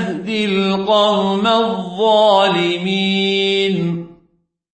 يهدي القوم الظالمين.